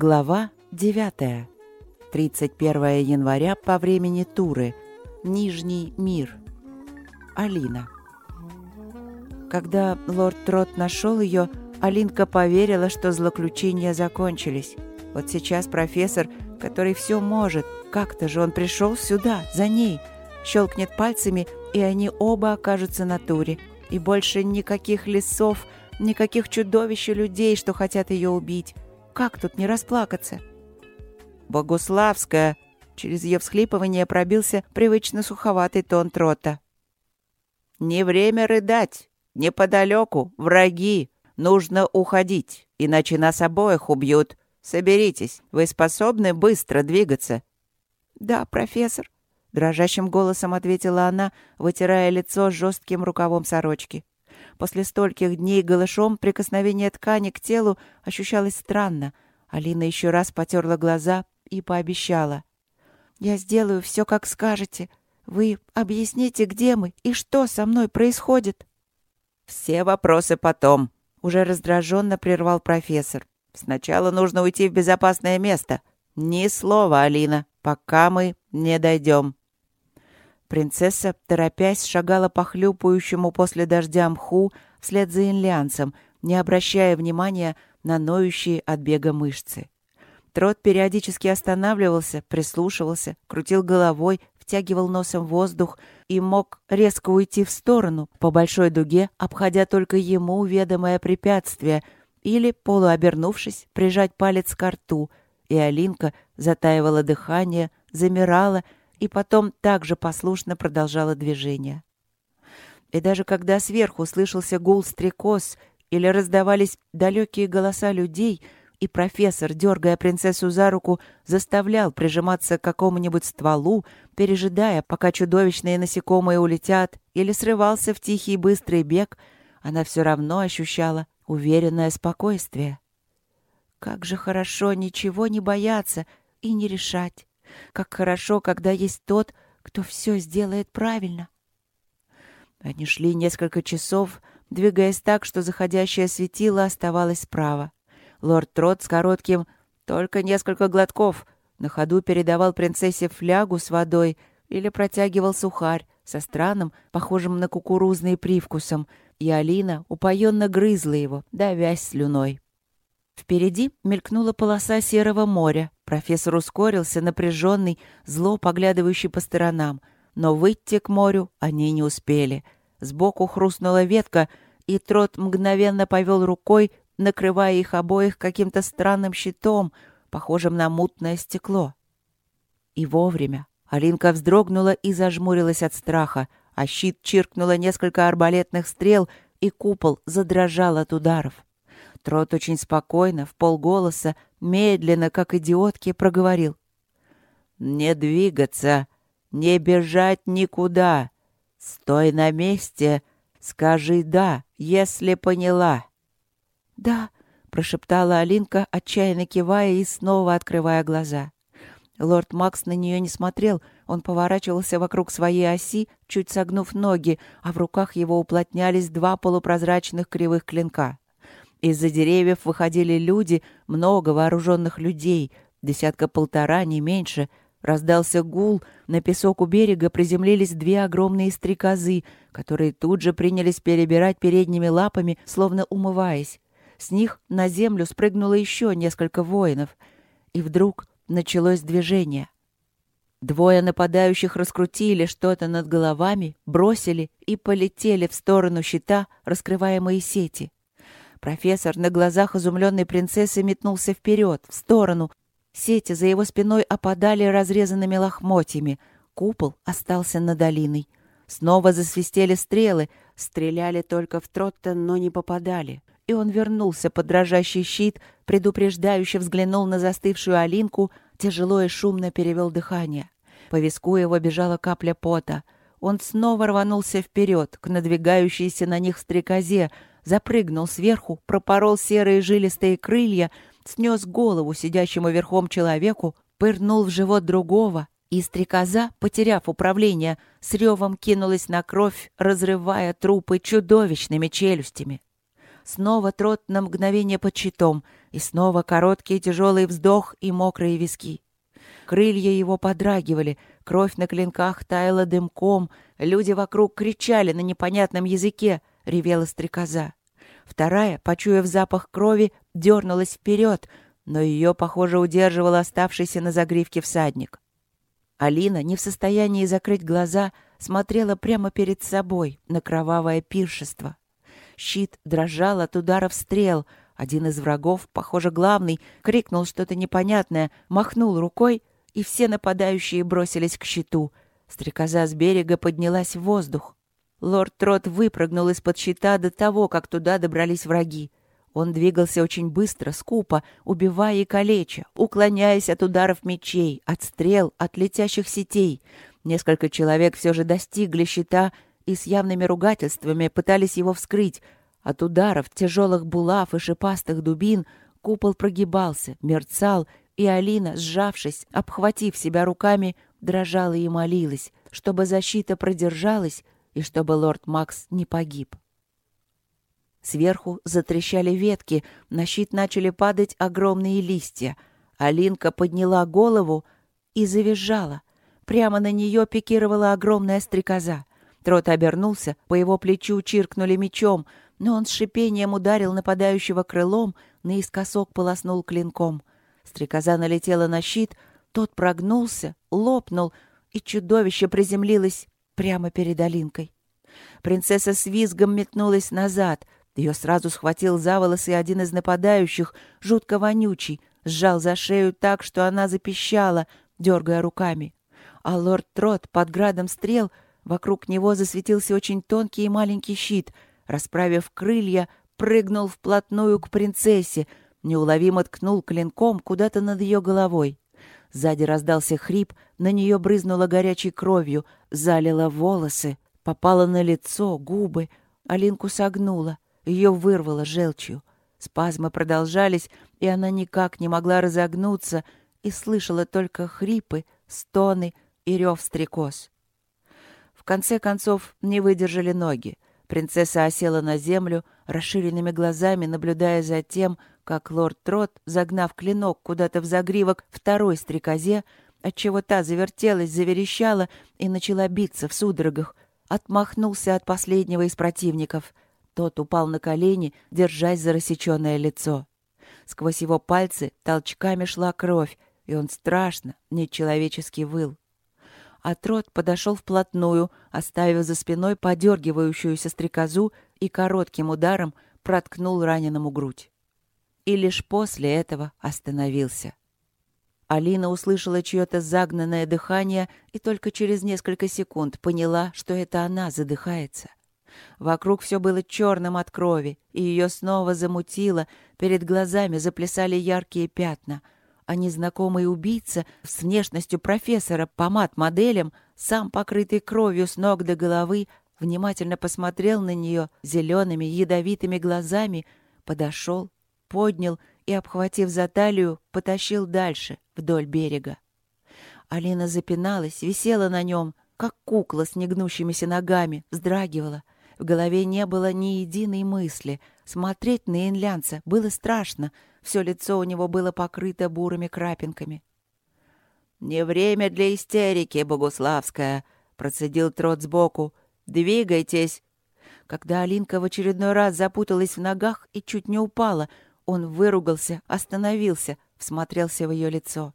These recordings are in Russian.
Глава 9. 31 января по времени Туры. Нижний мир. Алина. Когда лорд Трот нашел ее, Алинка поверила, что злоключения закончились. Вот сейчас профессор, который все может, как-то же он пришел сюда, за ней, щелкнет пальцами, и они оба окажутся на туре. И больше никаких лесов, никаких чудовищ и людей, что хотят ее убить. Как тут не расплакаться? «Богуславская!» Через ее всхлипывание пробился привычно суховатый тон трота. «Не время рыдать! Неподалеку враги! Нужно уходить, иначе нас обоих убьют. Соберитесь, вы способны быстро двигаться?» «Да, профессор», — дрожащим голосом ответила она, вытирая лицо жестким рукавом сорочки. После стольких дней голышом прикосновение ткани к телу ощущалось странно. Алина еще раз потерла глаза и пообещала. «Я сделаю все, как скажете. Вы объясните, где мы и что со мной происходит?» «Все вопросы потом», — уже раздраженно прервал профессор. «Сначала нужно уйти в безопасное место. Ни слова, Алина, пока мы не дойдем». Принцесса, торопясь, шагала по хлюпающему после дождя мху вслед за инлянцем, не обращая внимания на ноющие от бега мышцы. Трот периодически останавливался, прислушивался, крутил головой, втягивал носом воздух и мог резко уйти в сторону, по большой дуге, обходя только ему ведомое препятствие, или, полуобернувшись, прижать палец к рту, и Алинка затаивала дыхание, замирала и потом также послушно продолжала движение. И даже когда сверху слышался гул стрекоз или раздавались далекие голоса людей, и профессор, дергая принцессу за руку, заставлял прижиматься к какому-нибудь стволу, пережидая, пока чудовищные насекомые улетят, или срывался в тихий быстрый бег, она все равно ощущала уверенное спокойствие. Как же хорошо ничего не бояться и не решать. Как хорошо, когда есть тот, кто все сделает правильно. Они шли несколько часов, двигаясь так, что заходящее светило оставалось справа. Лорд Трот с коротким «только несколько глотков» на ходу передавал принцессе флягу с водой или протягивал сухарь со странным, похожим на кукурузный привкусом, и Алина упоенно грызла его, давясь слюной. Впереди мелькнула полоса серого моря. Профессор ускорился, напряженный, зло поглядывающий по сторонам. Но выйти к морю они не успели. Сбоку хрустнула ветка, и Трот мгновенно повел рукой, накрывая их обоих каким-то странным щитом, похожим на мутное стекло. И вовремя Алинка вздрогнула и зажмурилась от страха, а щит чиркнуло несколько арбалетных стрел, и купол задрожал от ударов. Трот очень спокойно, в полголоса, медленно, как идиотки, проговорил. «Не двигаться, не бежать никуда. Стой на месте, скажи «да», если поняла». «Да», — прошептала Алинка, отчаянно кивая и снова открывая глаза. Лорд Макс на нее не смотрел, он поворачивался вокруг своей оси, чуть согнув ноги, а в руках его уплотнялись два полупрозрачных кривых клинка. Из-за деревьев выходили люди, много вооруженных людей, десятка-полтора, не меньше. Раздался гул, на песок у берега приземлились две огромные стрекозы, которые тут же принялись перебирать передними лапами, словно умываясь. С них на землю спрыгнуло еще несколько воинов. И вдруг началось движение. Двое нападающих раскрутили что-то над головами, бросили и полетели в сторону щита, раскрываемые сети. Профессор на глазах изумленной принцессы метнулся вперед, в сторону. Сети за его спиной опадали разрезанными лохмотьями. Купол остался над долиной. Снова засвистели стрелы, стреляли только в Троттон, но не попадали. И он вернулся под дрожащий щит, предупреждающе взглянул на застывшую Алинку, тяжело и шумно перевел дыхание. По виску его бежала капля пота. Он снова рванулся вперед, к надвигающейся на них стрекозе, запрыгнул сверху, пропорол серые жилистые крылья, снес голову сидящему верхом человеку, пырнул в живот другого, и стрекоза, потеряв управление, с ревом кинулась на кровь, разрывая трупы чудовищными челюстями. Снова трот на мгновение под щитом, и снова короткий тяжелый вздох и мокрые виски. Крылья его подрагивали, кровь на клинках таяла дымком, люди вокруг кричали на непонятном языке, ревела стрекоза. Вторая, почуяв запах крови, дернулась вперед, но ее, похоже, удерживал оставшийся на загривке всадник. Алина, не в состоянии закрыть глаза, смотрела прямо перед собой на кровавое пиршество. Щит дрожал от ударов стрел. Один из врагов, похоже, главный, крикнул что-то непонятное, махнул рукой, и все нападающие бросились к щиту. Стрекоза с берега поднялась в воздух. Лорд Трот выпрыгнул из-под щита до того, как туда добрались враги. Он двигался очень быстро, скупо, убивая и калеча, уклоняясь от ударов мечей, от стрел, от летящих сетей. Несколько человек все же достигли щита и с явными ругательствами пытались его вскрыть. От ударов тяжелых булав и шипастых дубин купол прогибался, мерцал, и Алина, сжавшись, обхватив себя руками, дрожала и молилась, чтобы защита продержалась и чтобы лорд Макс не погиб. Сверху затрещали ветки, на щит начали падать огромные листья. Алинка подняла голову и завизжала. Прямо на нее пикировала огромная стрекоза. Трот обернулся, по его плечу чиркнули мечом, но он с шипением ударил нападающего крылом, наискосок полоснул клинком. Стрекоза налетела на щит, тот прогнулся, лопнул, и чудовище приземлилось прямо перед Алинкой. Принцесса с визгом метнулась назад — ее сразу схватил за волосы один из нападающих, жутко вонючий, сжал за шею так, что она запищала, дергая руками. А лорд Трот под градом стрел вокруг него засветился очень тонкий и маленький щит, расправив крылья, прыгнул вплотную к принцессе, неуловимо ткнул клинком куда-то над ее головой. Сзади раздался хрип, на нее брызнула горячей кровью, залила волосы, попала на лицо, губы. Алинку согнула. Ее вырвало желчью. Спазмы продолжались, и она никак не могла разогнуться и слышала только хрипы, стоны и рев стрекоз. В конце концов не выдержали ноги. Принцесса осела на землю, расширенными глазами наблюдая за тем, как лорд Трот, загнав клинок куда-то в загривок второй стрекозе, отчего та завертелась, заверещала и начала биться в судорогах, отмахнулся от последнего из противников — тот упал на колени, держась за рассеченное лицо. Сквозь его пальцы толчками шла кровь, и он страшно, нечеловечески выл. А трот подошел вплотную, оставив за спиной подергивающуюся стрекозу и коротким ударом проткнул раненому грудь. И лишь после этого остановился. Алина услышала чье-то загнанное дыхание и только через несколько секунд поняла, что это она задыхается. Вокруг все было черным от крови, и ее снова замутило, перед глазами заплясали яркие пятна. А незнакомый убийца с внешностью профессора по мат-моделям, сам покрытый кровью с ног до головы, внимательно посмотрел на нее зелеными ядовитыми глазами, подошел, поднял и, обхватив за талию, потащил дальше, вдоль берега. Алина запиналась, висела на нем, как кукла с негнущимися ногами, вздрагивала — в голове не было ни единой мысли. Смотреть на инлянца было страшно. Все лицо у него было покрыто бурыми крапинками. «Не время для истерики, Богуславская!» — процедил Трот сбоку. «Двигайтесь!» Когда Алинка в очередной раз запуталась в ногах и чуть не упала, он выругался, остановился, всмотрелся в ее лицо.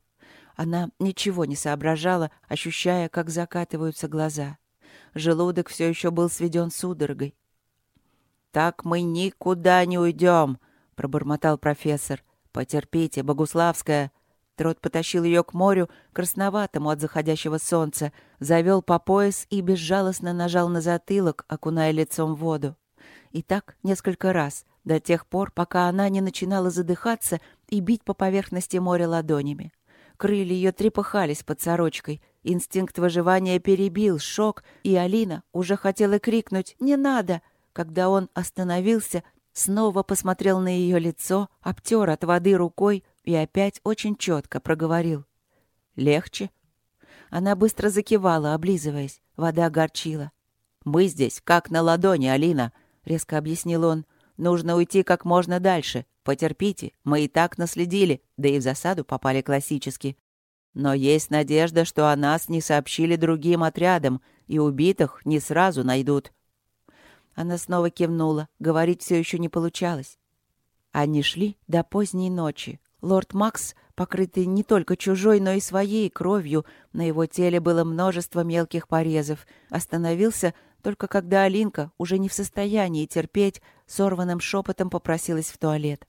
Она ничего не соображала, ощущая, как закатываются глаза. Желудок все еще был сведен судорогой. «Так мы никуда не уйдем», — пробормотал профессор. «Потерпите, Богуславская». Трот потащил ее к морю, красноватому от заходящего солнца, завел по пояс и безжалостно нажал на затылок, окуная лицом в воду. И так несколько раз, до тех пор, пока она не начинала задыхаться и бить по поверхности моря ладонями. Крылья ее трепыхались под сорочкой, Инстинкт выживания перебил шок, и Алина уже хотела крикнуть «Не надо!», когда он остановился, снова посмотрел на ее лицо, обтер от воды рукой и опять очень четко проговорил. «Легче?» Она быстро закивала, облизываясь. Вода горчила. «Мы здесь, как на ладони, Алина», — резко объяснил он. Нужно уйти как можно дальше. Потерпите, мы и так наследили, да и в засаду попали классически. Но есть надежда, что о нас не сообщили другим отрядам, и убитых не сразу найдут». Она снова кивнула. Говорить все еще не получалось. Они шли до поздней ночи. Лорд Макс, покрытый не только чужой, но и своей кровью, на его теле было множество мелких порезов, остановился только когда Алинка, уже не в состоянии терпеть, сорванным шепотом попросилась в туалет.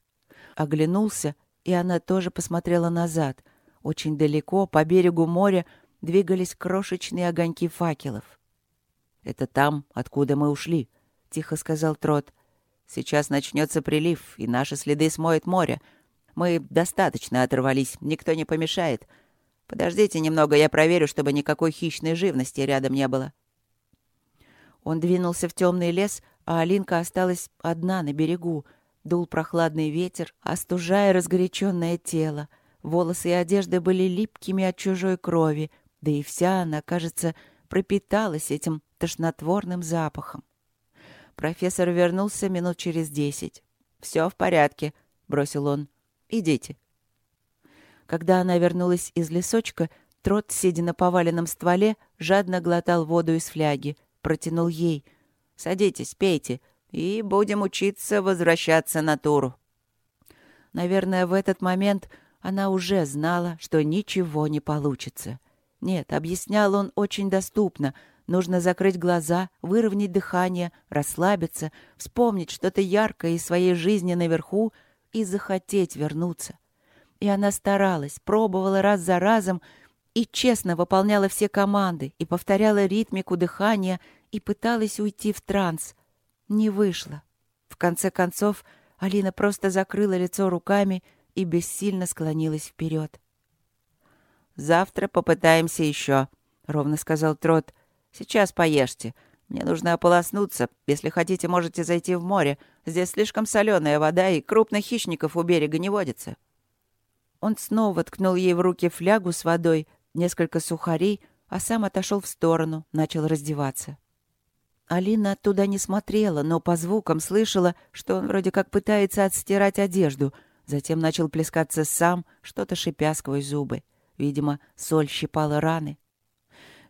Оглянулся, и она тоже посмотрела назад. Очень далеко, по берегу моря, двигались крошечные огоньки факелов. «Это там, откуда мы ушли», — тихо сказал Трот. «Сейчас начнется прилив, и наши следы смоет море. Мы достаточно оторвались, никто не помешает. Подождите немного, я проверю, чтобы никакой хищной живности рядом не было». Он двинулся в темный лес, а Алинка осталась одна на берегу. Дул прохладный ветер, остужая разгоряченное тело. Волосы и одежда были липкими от чужой крови, да и вся она, кажется, пропиталась этим тошнотворным запахом. Профессор вернулся минут через десять. «Все в порядке», — бросил он. «Идите». Когда она вернулась из лесочка, Трот, сидя на поваленном стволе, жадно глотал воду из фляги, протянул ей. «Садитесь, пейте, и будем учиться возвращаться на туру». Наверное, в этот момент она уже знала, что ничего не получится. Нет, объяснял он очень доступно. Нужно закрыть глаза, выровнять дыхание, расслабиться, вспомнить что-то яркое из своей жизни наверху и захотеть вернуться. И она старалась, пробовала раз за разом и честно выполняла все команды, и повторяла ритмику дыхания, и пыталась уйти в транс. Не вышло. В конце концов, Алина просто закрыла лицо руками и бессильно склонилась вперед. «Завтра попытаемся еще», — ровно сказал Трот. «Сейчас поешьте. Мне нужно ополоснуться. Если хотите, можете зайти в море. Здесь слишком соленая вода, и крупных хищников у берега не водится». Он снова ткнул ей в руки флягу с водой, несколько сухарей, а сам отошел в сторону, начал раздеваться. Алина оттуда не смотрела, но по звукам слышала, что он вроде как пытается отстирать одежду, затем начал плескаться сам, что-то шипя сквозь зубы. Видимо, соль щипала раны.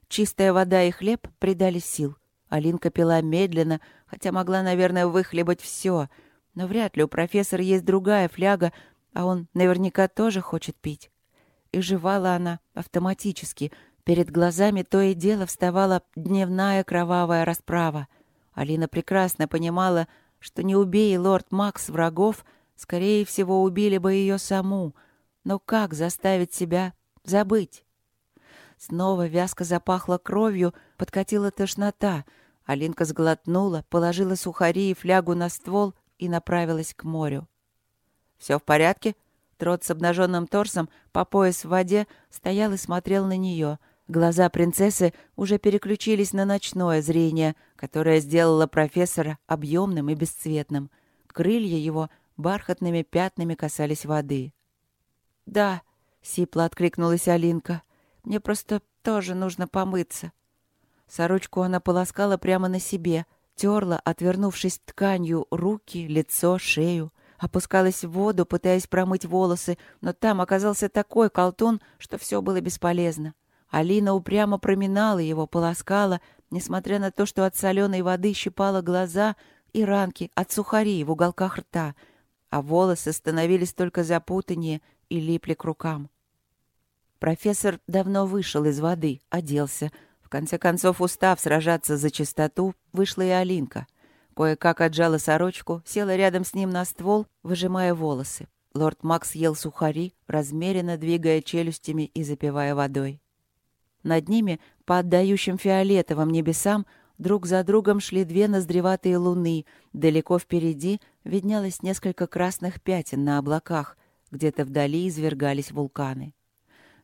Чистая вода и хлеб придали сил. Алинка пила медленно, хотя могла, наверное, выхлебать все. Но вряд ли у профессора есть другая фляга, а он наверняка тоже хочет пить. И жевала она автоматически. Перед глазами то и дело вставала дневная кровавая расправа. Алина прекрасно понимала, что не убей лорд Макс врагов, скорее всего, убили бы ее саму. Но как заставить себя Забыть. Снова вязко запахло кровью, подкатила тошнота. Алинка сглотнула, положила сухари и флягу на ствол и направилась к морю. «Все в порядке?» Трот с обнаженным торсом по пояс в воде стоял и смотрел на нее. Глаза принцессы уже переключились на ночное зрение, которое сделало профессора объемным и бесцветным. Крылья его бархатными пятнами касались воды. «Да», Сипло откликнулась Алинка. «Мне просто тоже нужно помыться». Сорочку она полоскала прямо на себе, терла, отвернувшись тканью, руки, лицо, шею. Опускалась в воду, пытаясь промыть волосы, но там оказался такой колтун, что все было бесполезно. Алина упрямо проминала его, полоскала, несмотря на то, что от соленой воды щипала глаза и ранки от сухарей в уголках рта, а волосы становились только запутаннее и липли к рукам. Профессор давно вышел из воды, оделся. В конце концов, устав сражаться за чистоту, вышла и Алинка. Кое-как отжала сорочку, села рядом с ним на ствол, выжимая волосы. Лорд Макс ел сухари, размеренно двигая челюстями и запивая водой. Над ними, по отдающим фиолетовым небесам, друг за другом шли две ноздреватые луны. Далеко впереди виднелось несколько красных пятен на облаках. Где-то вдали извергались вулканы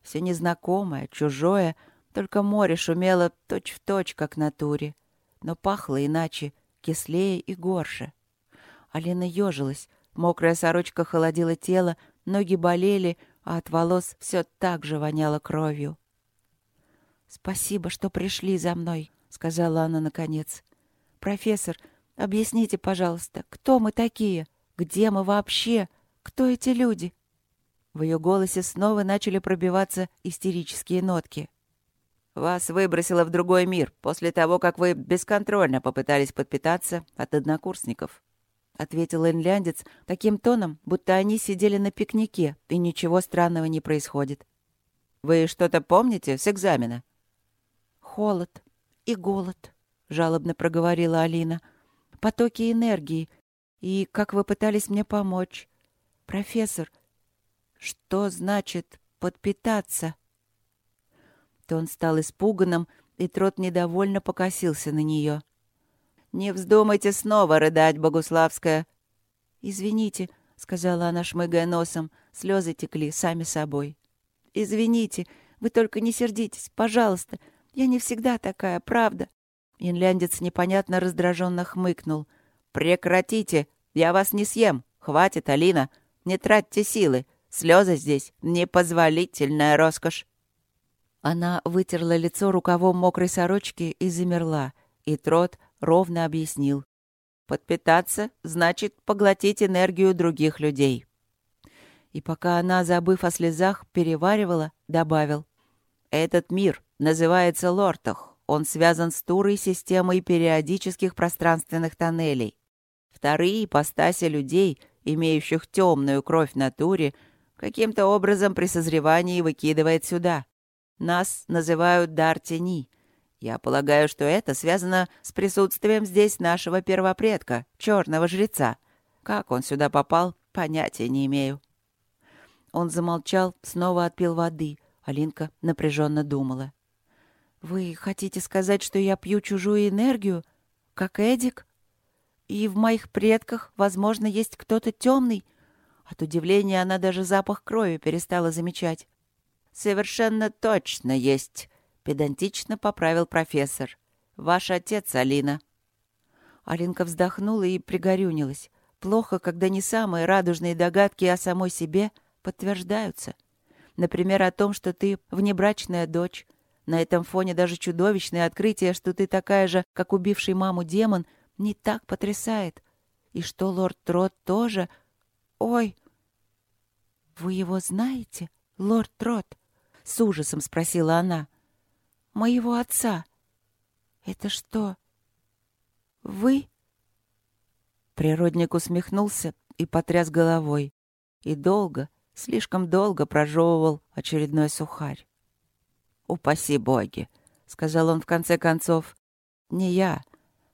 все незнакомое, чужое, только море шумело точь-в-точь, как на туре. Но пахло иначе, кислее и горше. Алина ежилась, мокрая сорочка холодила тело, ноги болели, а от волос все так же воняло кровью. «Спасибо, что пришли за мной», — сказала она наконец. «Профессор, Объясните, пожалуйста, кто мы такие? Где мы вообще? Кто эти люди?» В ее голосе снова начали пробиваться истерические нотки. «Вас выбросило в другой мир после того, как вы бесконтрольно попытались подпитаться от однокурсников», — ответил инляндец таким тоном, будто они сидели на пикнике, и ничего странного не происходит. «Вы что-то помните с экзамена?» «Холод и голод», — жалобно проговорила Алина. «Потоки энергии. И как вы пытались мне помочь. Профессор, что значит подпитаться?» То он стал испуганным, и Трот недовольно покосился на нее. «Не вздумайте снова рыдать, Богуславская!» «Извините», — сказала она, шмыгая носом, слезы текли сами собой. «Извините, вы только не сердитесь, пожалуйста. Я не всегда такая, правда». Инляндец непонятно раздраженно хмыкнул. «Прекратите! Я вас не съем! Хватит, Алина! Не тратьте силы! Слезы здесь — непозволительная роскошь!» Она вытерла лицо рукавом мокрой сорочки и замерла, и Трот ровно объяснил. «Подпитаться значит поглотить энергию других людей». И пока она, забыв о слезах, переваривала, добавил. «Этот мир называется Лортах. Он связан с турой системой периодических пространственных тоннелей. Вторые ипостаси людей, имеющих темную кровь в натуре, каким-то образом при созревании выкидывает сюда. Нас называют дар тени. Я полагаю, что это связано с присутствием здесь нашего первопредка, черного жреца. Как он сюда попал, понятия не имею. Он замолчал, снова отпил воды. Алинка напряженно думала. «Вы хотите сказать, что я пью чужую энергию? Как Эдик? И в моих предках, возможно, есть кто-то темный?» От удивления она даже запах крови перестала замечать. «Совершенно точно есть», — педантично поправил профессор. «Ваш отец, Алина». Алинка вздохнула и пригорюнилась. Плохо, когда не самые радужные догадки о самой себе — подтверждаются. Например, о том, что ты внебрачная дочь. На этом фоне даже чудовищное открытие, что ты такая же, как убивший маму демон, не так потрясает. И что лорд Трот тоже... Ой! Вы его знаете, лорд Трот? С ужасом спросила она. Моего отца. Это что? Вы? Природник усмехнулся и потряс головой. И долго, Слишком долго прожевывал очередной сухарь. «Упаси боги!» — сказал он в конце концов. «Не я,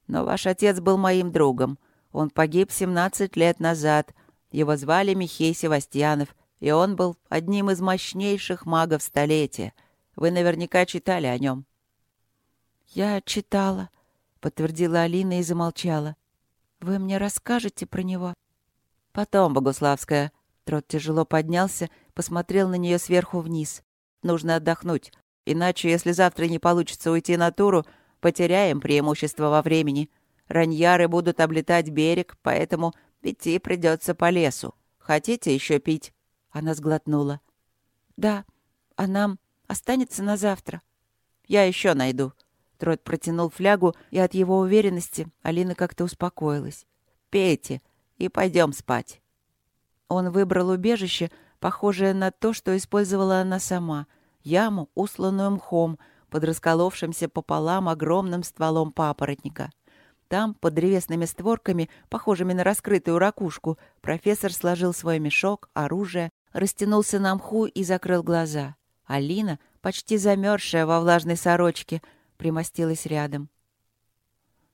но ваш отец был моим другом. Он погиб 17 лет назад. Его звали Михей Севастьянов, и он был одним из мощнейших магов столетия. Вы наверняка читали о нем». «Я читала», — подтвердила Алина и замолчала. «Вы мне расскажете про него?» «Потом, Богуславская», Трот тяжело поднялся, посмотрел на нее сверху вниз. «Нужно отдохнуть. Иначе, если завтра не получится уйти на туру, потеряем преимущество во времени. Раньяры будут облетать берег, поэтому идти придется по лесу. Хотите еще пить?» Она сглотнула. «Да, а нам останется на завтра. Я еще найду». Трот протянул флягу, и от его уверенности Алина как-то успокоилась. «Пейте и пойдем спать». Он выбрал убежище, похожее на то, что использовала она сама. Яму, усланную мхом, под расколовшимся пополам огромным стволом папоротника. Там, под древесными створками, похожими на раскрытую ракушку, профессор сложил свой мешок, оружие, растянулся на мху и закрыл глаза. Алина, почти замерзшая во влажной сорочке, примостилась рядом.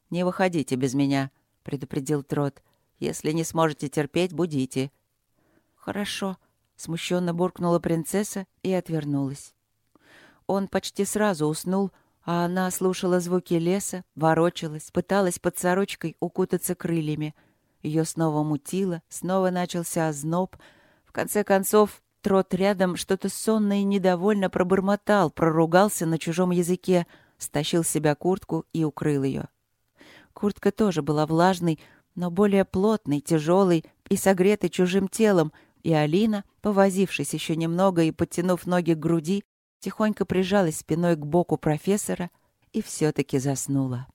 «Не выходите без меня», — предупредил Трот. «Если не сможете терпеть, будите. «Хорошо», — смущенно буркнула принцесса и отвернулась. Он почти сразу уснул, а она слушала звуки леса, ворочалась, пыталась под сорочкой укутаться крыльями. Ее снова мутило, снова начался озноб. В конце концов, трот рядом что-то сонно и недовольно пробормотал, проругался на чужом языке, стащил с себя куртку и укрыл ее. Куртка тоже была влажной, но более плотной, тяжелой и согретой чужим телом, и Алина, повозившись еще немного и подтянув ноги к груди, тихонько прижалась спиной к боку профессора и все-таки заснула.